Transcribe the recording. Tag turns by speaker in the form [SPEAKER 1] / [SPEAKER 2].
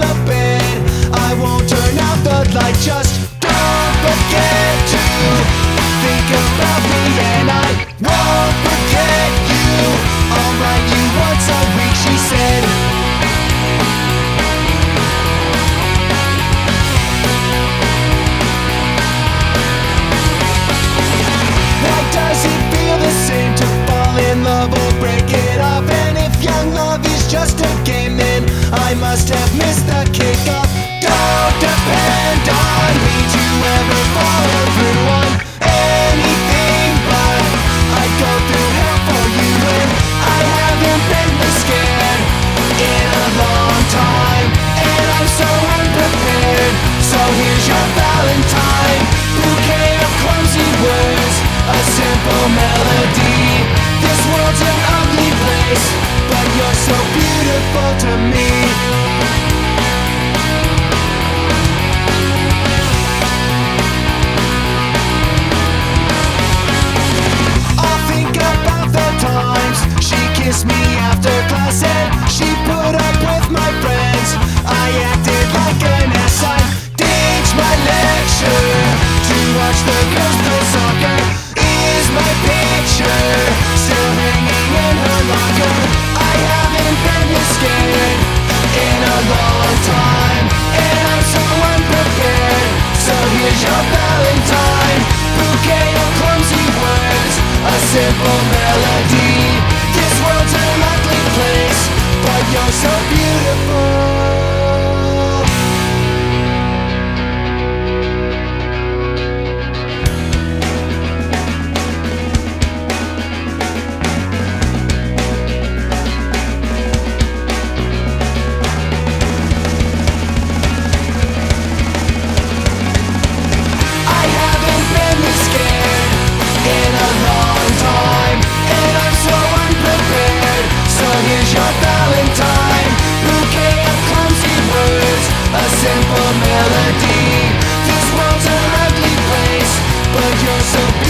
[SPEAKER 1] the bed. I won't turn out the light. Just don't forget to think about me, and I won't forget you. I'll write you once a week, she said. Why does it feel the same to fall in love or break it up? And if young love is just a game, then I must have missed the kickoff. Don't depend on me to ever follow through on anything, but I go through hell for you, and I haven't been this scared in a long time, and I'm so unprepared. So here's your Valentine, bouquet of clumsy words, a simple melody. This world's an ugly place, but you're so beautiful to me. simple melody to be